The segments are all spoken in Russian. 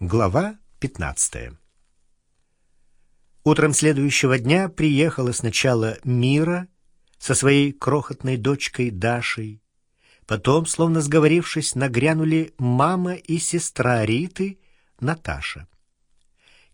Глава 15 Утром следующего дня приехала сначала Мира со своей крохотной дочкой Дашей. Потом, словно сговорившись, нагрянули мама и сестра Риты, Наташа.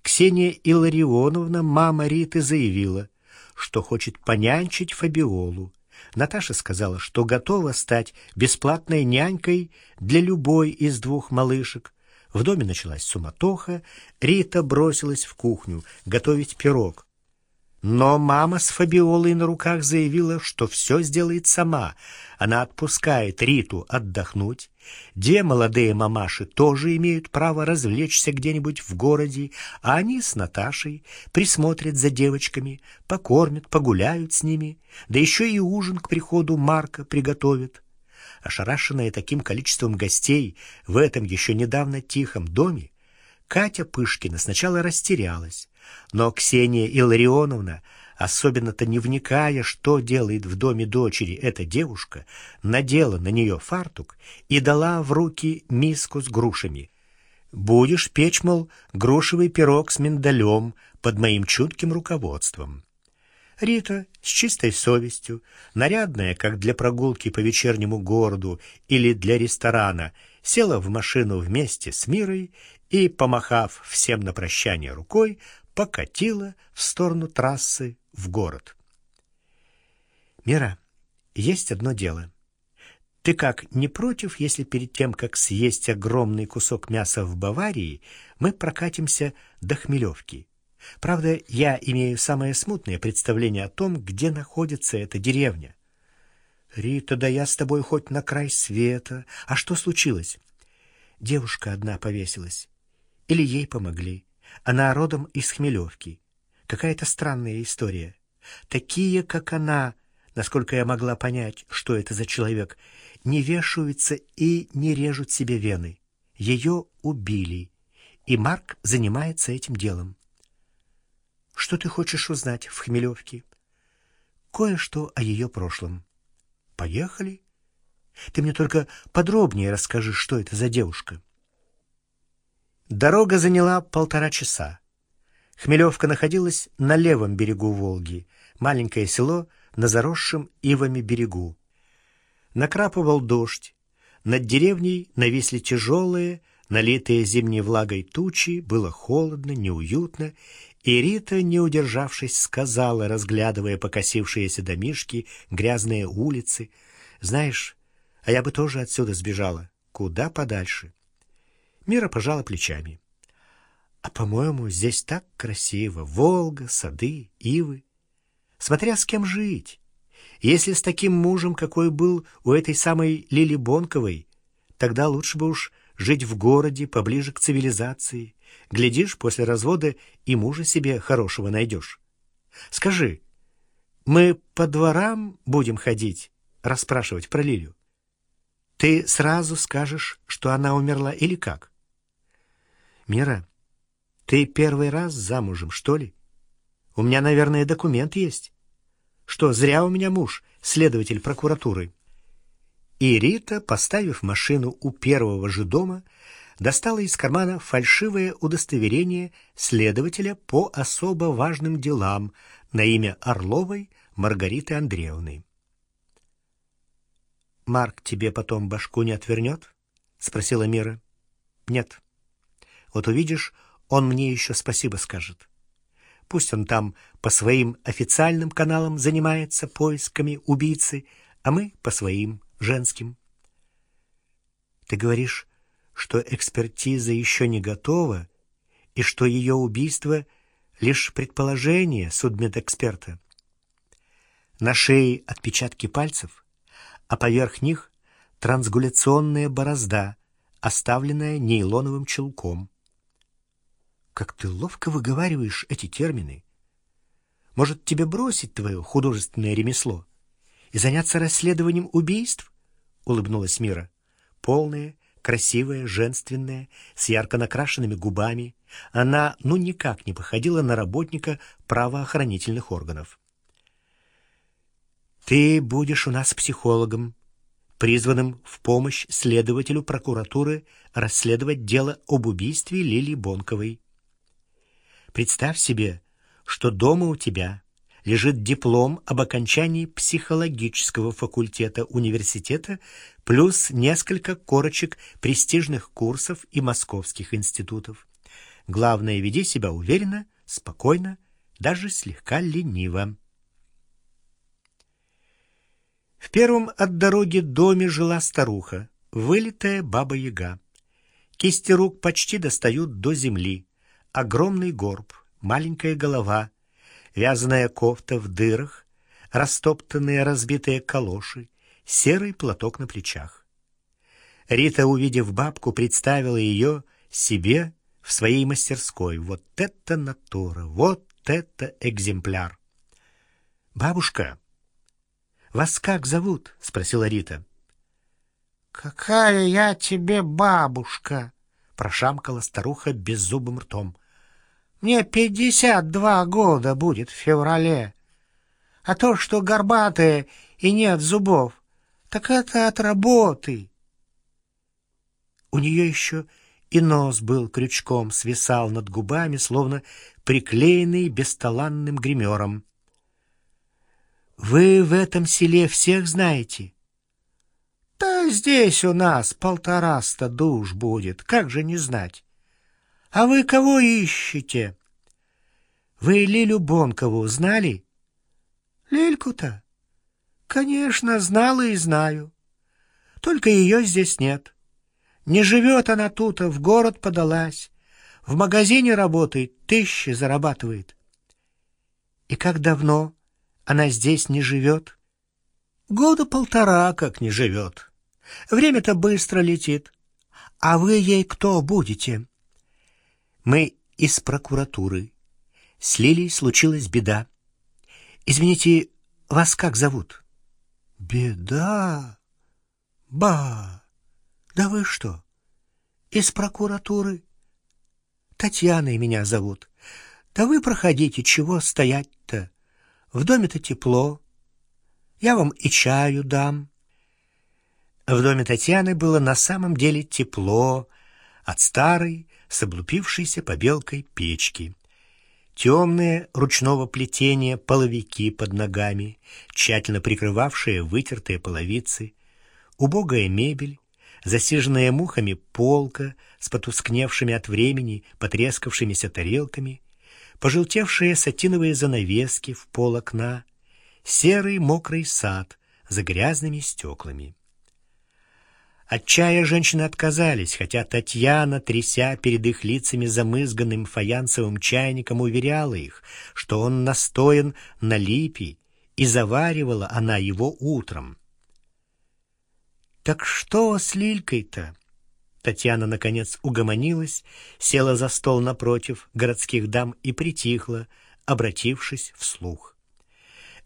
Ксения Илларионовна, мама Риты, заявила, что хочет понянчить Фабиолу. Наташа сказала, что готова стать бесплатной нянькой для любой из двух малышек, в доме началась суматоха, Рита бросилась в кухню готовить пирог. Но мама с Фабиолой на руках заявила, что все сделает сама. Она отпускает Риту отдохнуть. Две молодые мамаши тоже имеют право развлечься где-нибудь в городе, а они с Наташей присмотрят за девочками, покормят, погуляют с ними, да еще и ужин к приходу Марка приготовят. Ошарашенная таким количеством гостей в этом еще недавно тихом доме, Катя Пышкина сначала растерялась, но Ксения Илларионовна, особенно-то не вникая, что делает в доме дочери эта девушка, надела на нее фартук и дала в руки миску с грушами. «Будешь печь, мол, грушевый пирог с миндалем под моим чутким руководством». Рита с чистой совестью, нарядная, как для прогулки по вечернему городу или для ресторана, села в машину вместе с Мирой и, помахав всем на прощание рукой, покатила в сторону трассы в город. «Мира, есть одно дело. Ты как, не против, если перед тем, как съесть огромный кусок мяса в Баварии, мы прокатимся до Хмелевки?» Правда, я имею самое смутное представление о том, где находится эта деревня. Рита, да я с тобой хоть на край света. А что случилось? Девушка одна повесилась. Или ей помогли. Она родом из Хмелевки. Какая-то странная история. Такие, как она, насколько я могла понять, что это за человек, не вешаются и не режут себе вены. Ее убили, и Марк занимается этим делом. Что ты хочешь узнать в Хмелевке? Кое-что о ее прошлом. Поехали. Ты мне только подробнее расскажи, что это за девушка. Дорога заняла полтора часа. Хмелевка находилась на левом берегу Волги, маленькое село на заросшем ивами берегу. Накрапывал дождь. Над деревней нависли тяжелые, налитые зимней влагой тучи, было холодно, неуютно, и Рита, не удержавшись, сказала, разглядывая покосившиеся домишки, грязные улицы, «Знаешь, а я бы тоже отсюда сбежала. Куда подальше?» Мира пожала плечами. «А, по-моему, здесь так красиво. Волга, сады, ивы. Смотря с кем жить. Если с таким мужем, какой был у этой самой Лили Бонковой, тогда лучше бы уж жить в городе, поближе к цивилизации. Глядишь, после развода и мужа себе хорошего найдешь. Скажи, мы по дворам будем ходить, расспрашивать про Лилю? Ты сразу скажешь, что она умерла или как? Мира, ты первый раз замужем, что ли? У меня, наверное, документ есть. Что, зря у меня муж, следователь прокуратуры. И Рита, поставив машину у первого же дома, достала из кармана фальшивое удостоверение следователя по особо важным делам на имя Орловой Маргариты Андреевны. «Марк тебе потом башку не отвернет?» — спросила Мира. «Нет. Вот увидишь, он мне еще спасибо скажет. Пусть он там по своим официальным каналам занимается поисками убийцы, а мы по своим, женским». «Ты говоришь, что экспертиза еще не готова и что ее убийство — лишь предположение судмедэксперта. На шее отпечатки пальцев, а поверх них трансгуляционная борозда, оставленная нейлоновым чулком. Как ты ловко выговариваешь эти термины. Может, тебе бросить твое художественное ремесло и заняться расследованием убийств? Улыбнулась Мира. Полная, красивая, женственная, с ярко накрашенными губами. Она ну никак не походила на работника правоохранительных органов. «Ты будешь у нас психологом, призванным в помощь следователю прокуратуры расследовать дело об убийстве Лилии Бонковой. Представь себе, что дома у тебя лежит диплом об окончании психологического факультета университета плюс несколько корочек престижных курсов и московских институтов. Главное, веди себя уверенно, спокойно, даже слегка лениво. В первом от дороги доме жила старуха, вылитая баба-яга. Кисти рук почти достают до земли. Огромный горб, маленькая голова, вязаная кофта в дырах, растоптанные разбитые калоши, серый платок на плечах. Рита, увидев бабку, представила ее себе в своей мастерской. Вот это натура, вот это экземпляр. «Бабушка, вас как зовут?» — спросила Рита. «Какая я тебе бабушка!» — прошамкала старуха беззубым ртом. «Мне пятьдесят два года будет в феврале. А то, что горбатые и нет зубов, так это от работы». У нее еще и нос был крючком, свисал над губами, словно приклеенный бесталанным гримером. «Вы в этом селе всех знаете?» «Да здесь у нас полтораста душ будет, как же не знать. А вы кого ищете?» «Вы Лилю Бонкову знали?» «Лильку-то?» «Конечно, знала и знаю. Только ее здесь нет». Не живет она тут, а в город подалась. В магазине работает, тысячи зарабатывает. И как давно она здесь не живет? Года полтора как не живет. Время-то быстро летит. А вы ей кто будете? Мы из прокуратуры. С Лилией случилась беда. Извините, вас как зовут? Беда? Ба! Да вы что? Из прокуратуры? Татьяной меня зовут. Да вы проходите, чего стоять-то? В доме-то тепло. Я вам и чаю дам. В доме Татьяны было на самом деле тепло от старой, с облупившейся побелкой печки. Темные ручного плетения половики под ногами, тщательно прикрывавшие вытертые половицы, убогая мебель, засиженная мухами полка с потускневшими от времени потрескавшимися тарелками, пожелтевшие сатиновые занавески в пол окна, серый мокрый сад за грязными стеклами. От чая женщины отказались, хотя Татьяна, тряся перед их лицами замызганным фаянсовым чайником, уверяла их, что он настоен на липе, и заваривала она его утром. «Так что с Лилькой-то?» Татьяна, наконец, угомонилась, села за стол напротив городских дам и притихла, обратившись вслух.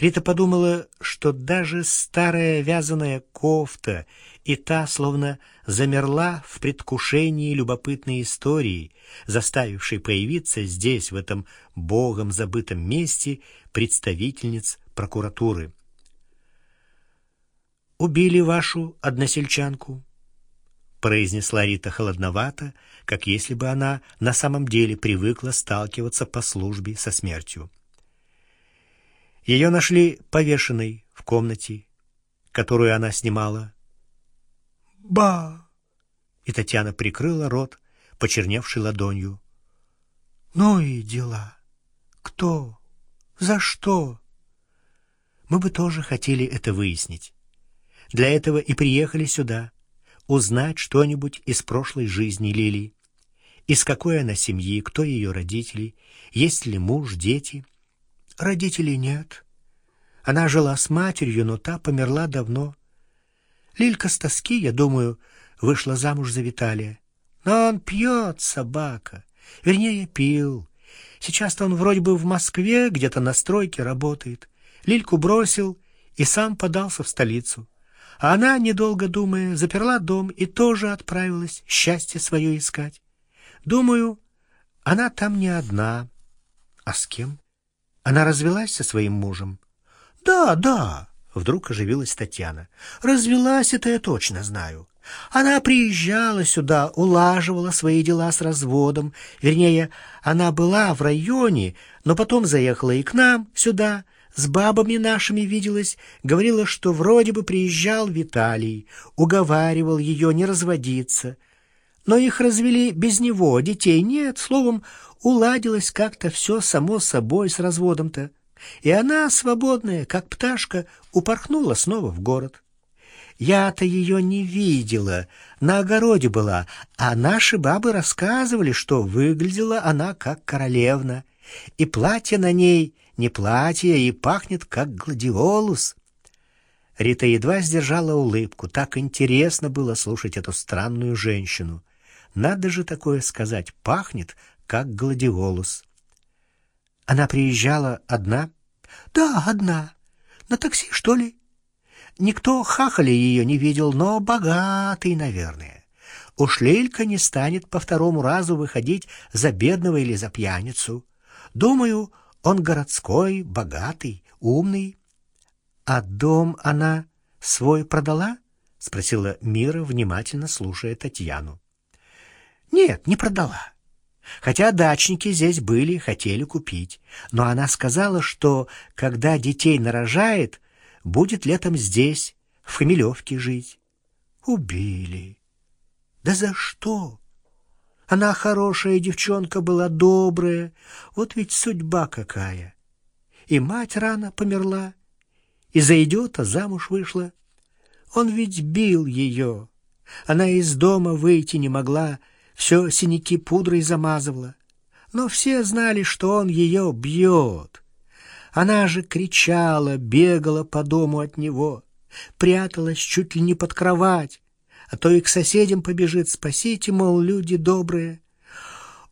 Рита подумала, что даже старая вязаная кофта и та словно замерла в предвкушении любопытной истории, заставившей появиться здесь, в этом богом забытом месте, представительниц прокуратуры убили вашу односельчанку?» произнесла Рита холодновато, как если бы она на самом деле привыкла сталкиваться по службе со смертью. Ее нашли повешенной в комнате, которую она снимала. «Ба!» И Татьяна прикрыла рот, почерневшей ладонью. «Ну и дела. Кто? За что?» Мы бы тоже хотели это выяснить. Для этого и приехали сюда, узнать что-нибудь из прошлой жизни Лили. Из какой она семьи, кто ее родители, есть ли муж, дети. Родителей нет. Она жила с матерью, но та померла давно. Лилька с тоски, я думаю, вышла замуж за Виталия. Но он пьет, собака. Вернее, пил. Сейчас-то он вроде бы в Москве, где-то на стройке работает. Лильку бросил и сам подался в столицу. А она, недолго думая, заперла дом и тоже отправилась счастье свое искать. Думаю, она там не одна. А с кем? Она развелась со своим мужем? Да, да, Вдруг оживилась Татьяна. «Развелась это я точно знаю. Она приезжала сюда, улаживала свои дела с разводом. Вернее, она была в районе, но потом заехала и к нам, сюда, с бабами нашими виделась, говорила, что вроде бы приезжал Виталий, уговаривал ее не разводиться. Но их развели без него, детей нет, словом, уладилось как-то все само собой с разводом-то. И она, свободная, как пташка, упорхнула снова в город. Я-то ее не видела, на огороде была, а наши бабы рассказывали, что выглядела она как королевна, и платье на ней не платье, и пахнет как гладиолус. Рита едва сдержала улыбку, так интересно было слушать эту странную женщину. Надо же такое сказать, пахнет как гладиолус. Она приезжала одна? Да, одна. На такси, что ли? Никто хахали ее не видел, но богатый, наверное. Уж Лелька не станет по второму разу выходить за бедного или за пьяницу. Думаю, он городской, богатый, умный. А дом она свой продала? — спросила Мира, внимательно слушая Татьяну. — Нет, не продала. Хотя дачники здесь были, хотели купить. Но она сказала, что когда детей нарожает, будет летом здесь, в Хмелевке жить. Убили. Да за что? Она хорошая девчонка была, добрая. Вот ведь судьба какая. И мать рано померла, и за идиота замуж вышла. Он ведь бил ее. Она из дома выйти не могла, все синяки пудрой замазывала. Но все знали, что он ее бьет. Она же кричала, бегала по дому от него, пряталась чуть ли не под кровать, а то и к соседям побежит, спасите, мол, люди добрые.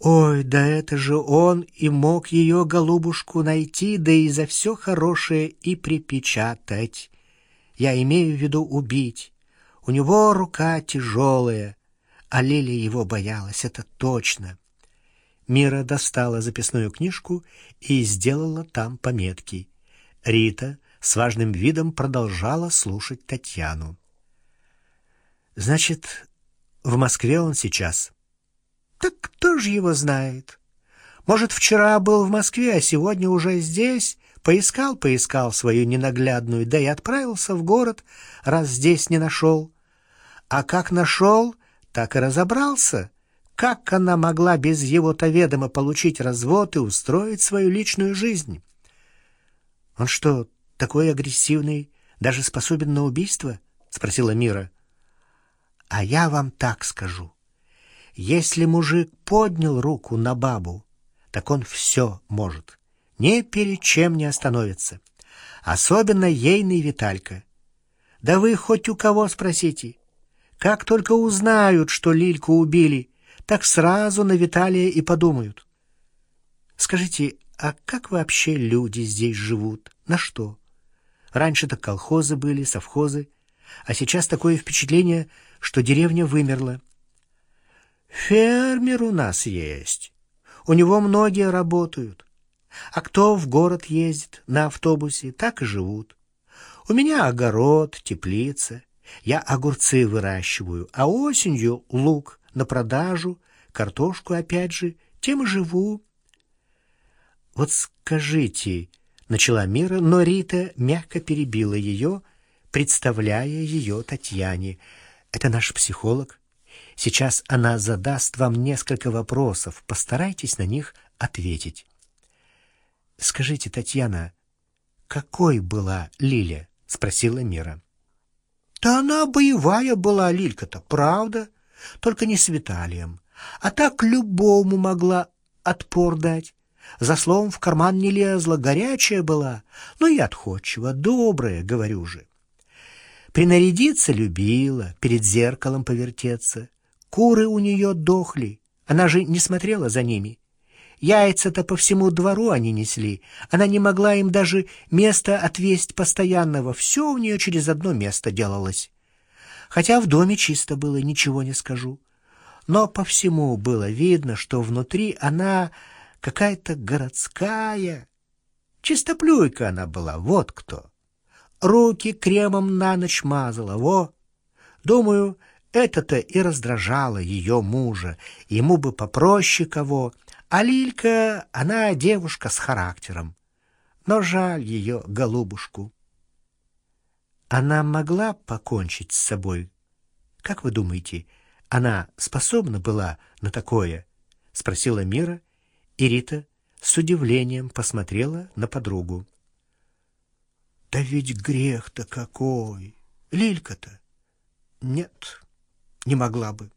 Ой, да это же он и мог ее голубушку найти, да и за все хорошее и припечатать. Я имею в виду убить. У него рука тяжелая, а Лиля его боялась, это точно. Мира достала записную книжку и сделала там пометки. Рита с важным видом продолжала слушать Татьяну. «Значит, в Москве он сейчас?» «Так кто же его знает? Может, вчера был в Москве, а сегодня уже здесь?» Поискал, поискал свою ненаглядную, да и отправился в город, раз здесь не нашел. А как нашел, так и разобрался. Как она могла без его-то ведома получить развод и устроить свою личную жизнь? Он что, такой агрессивный, даже способен на убийство? спросила Мира. А я вам так скажу. Если мужик поднял руку на бабу, так он все может. Ни перед чем не остановится. Особенно ейный Виталька. Да вы хоть у кого спросите. Как только узнают, что Лильку убили, так сразу на Виталия и подумают. Скажите, а как вообще люди здесь живут? На что? Раньше-то колхозы были, совхозы, а сейчас такое впечатление, что деревня вымерла. Фермер у нас есть. У него многие работают. А кто в город ездит на автобусе, так и живут. У меня огород, теплица. Я огурцы выращиваю, а осенью лук на продажу, картошку опять же, тем и живу. Вот скажите, начала Мира, но Рита мягко перебила ее, представляя ее Татьяне. Это наш психолог. Сейчас она задаст вам несколько вопросов. Постарайтесь на них ответить. Скажите, Татьяна, какой была Лиля? спросила Мира. Да она боевая была, Лилька-то, правда? только не с Виталием. А так любому могла отпор дать. За словом в карман не лезла, горячая была, но и отходчива, добрая, говорю же. Принарядиться любила, перед зеркалом повертеться. Куры у нее дохли, она же не смотрела за ними. Яйца-то по всему двору они несли, она не могла им даже место отвесть постоянного, все у нее через одно место делалось хотя в доме чисто было, ничего не скажу. Но по всему было видно, что внутри она какая-то городская. Чистоплюйка она была, вот кто. руки кремом на ночь мазала, во. Думаю, это-то и раздражало ее мужа. Ему бы попроще кого. А Лилька, она девушка с характером. Но жаль ее, голубушку. Она могла покончить с собой? Как вы думаете, она способна была на такое? Спросила Мира, и Рита с удивлением посмотрела на подругу. Да ведь грех-то какой! Лилька-то! Нет, не могла бы.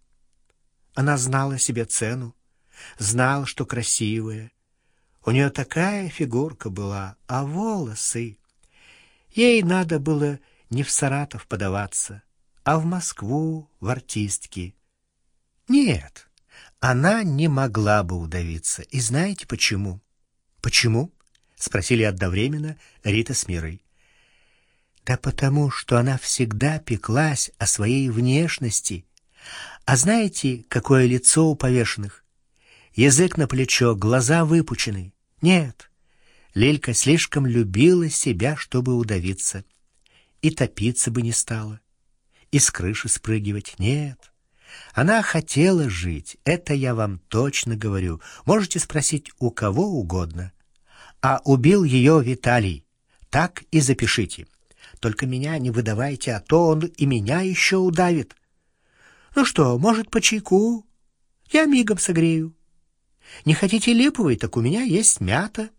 Она знала себе цену, знала, что красивая. У нее такая фигурка была, а волосы... Ей надо было не в Саратов подаваться, а в Москву, в артистки. Нет, она не могла бы удавиться. И знаете почему? Почему? Спросили одновременно Рита с Мирой. Да потому, что она всегда пеклась о своей внешности. А знаете, какое лицо у повешенных? Язык на плечо, глаза выпучены. Нет, Лелька слишком любила себя, чтобы удавиться. И топиться бы не стала, и с крыши спрыгивать. Нет, она хотела жить, это я вам точно говорю. Можете спросить у кого угодно. А убил ее Виталий. Так и запишите. Только меня не выдавайте, а то он и меня еще удавит. Ну что, может, по чайку? Я мигом согрею. Не хотите липовой, так у меня есть мята.